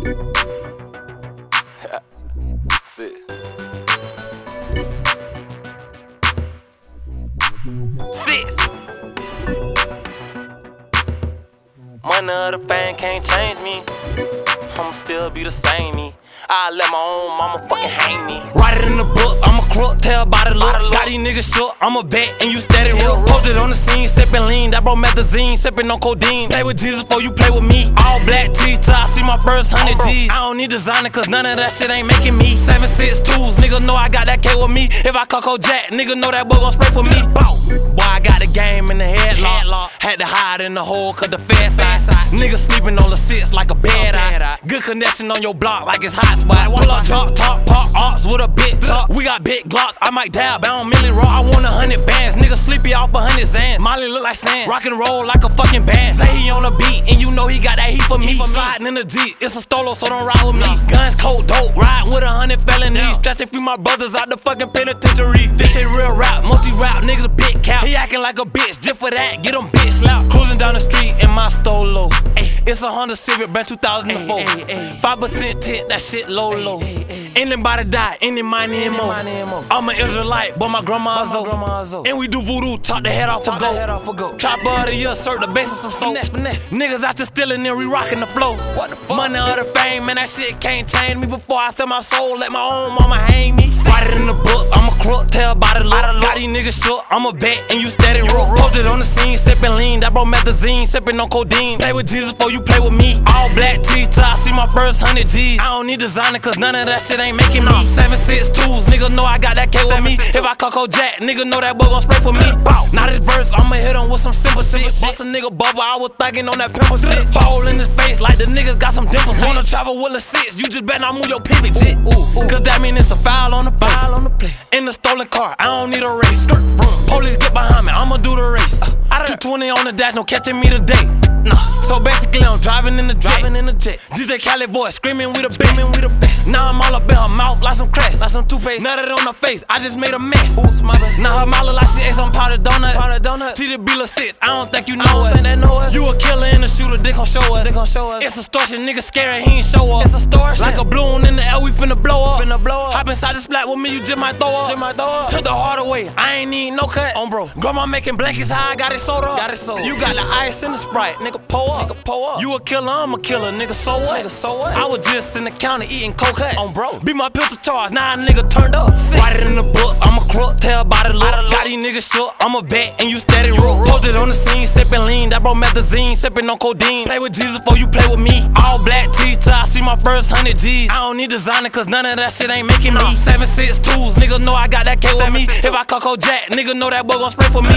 Sit. Six. Money of the fame can't change me. I'ma still be the same me. I let my own mama fucking. Write it in the books, I'm a crook, tell by the look. Got these niggas shook, I'm a vet, and you steady real. Posted on the scene, sipping lean, that promethazine, sipping on codeine. Play with Jesus before you play with me. All black T top, see my first hundred G's. I don't need designer, cause none of that shit ain't making me. Seven six twos, nigga know I got that K with me. If I Coco Jack, nigga know that boy gon' spray for me. Bow. Boy, I got the game in the headlock. Had to hide in the hole, cause the fast side. Nigga sleeping on the six like a bed eye. Good connection on your block like it's hot spot. Pull up, drop, top, pop, arts got big glocks, I might dab, I don't Millie raw. I want a hundred bands, nigga sleepy off a hundred zans. Molly look like sand, rock and roll like a fucking band. Say he on a beat, and you know he got that heat for me. He Sliding in the Jeep, it's a stolo, so don't ride with me. Guns cold, dope, ride with a hundred felonies. Stretching free my brothers out the fucking penitentiary. This shit real rap, multi rap, niggas a big cap. He acting like a bitch, just for that, get him bitch loud. Cruising down the street in my stolo. It's a Honda Civic, brand 2004. Five percent tint, that shit low low. Anybody die, any money and more. I'm an Israelite, but my grandma's old. And we do voodoo, talk the head off a go. Chop of the year, serve the base of some soap. Niggas out there stealing and re rocking the flow. What the fuck? Money or the fame, man, that shit can't change me. Before I sell my soul, let my own mama hang me. Write it in the books, I'm a crook, tell by the look. Got these niggas shook, I'm a bet, and you steady roll. Posted on the scene, sipping lean, that promethazine, sipping on codeine. Play with Jesus for you play with me. All black T-top, see my first hundred G's. I don't need designer, cause none of that shit ain't making me. Seven six twos, nigga know I got that K with me. If I Coco Jack, nigga know that boy gon' spray for me. Now this verse, I'ma hit him with some simple shit. Bust a nigga bubble, I was thugging on that pimple shit. Ball in his face like the niggas got some dimples. Wanna travel with a six, you just better not move your pivot shit. Cause that mean it's a foul on the foul on the play. In the stolen car, I don't need a race. Police get behind me, I'ma do the race. Uh, I done 20 on the dash, no catching me today. Nah. So basically, I'm driving in the jet. Driving in the jet. DJ Khaled voice screaming with a screaming with a bass. Now I'm all up in her mouth like some cracks, like some toothpaste. Nutted on her face, I just made a mess. Oops, mother. Now her mouth look like she ate some powdered donuts. Powdered donuts. T the Beeler six. I don't think you know us. Think know us. You a killer and a shooter, they gon' show us. They gon' show us. It's a extortion, nigga scary, he ain't show up. It's a extortion. Like a finna blow up. Finna blow up. Hop inside the splat with me, you just might throw up. Just might throw up. Took the heart away, I ain't need no cut. On bro. Grandma making blankets, how I got it sold up. Got it sold. You got the ice and the sprite, nigga pull up. Nigga pull up. You a killer, I'm a killer, nigga. So what? Nigga, so what? I was just in the county eating coke. On bro. Be my pistol charge, now a nigga turned up. Write it in the books, Tell by the look. Got these niggas shook, I'm a vet, and you steady roll. Posted on the scene, sipping lean, that promethazine, sipping on codeine. Play with Jesus before you play with me. All black T-top, see my first hundred G's. I don't need designer, cause none of that shit ain't making me. Seven six twos, nigga know I got that K with me. If I Coco Jack, nigga know that boy gon' spray for me.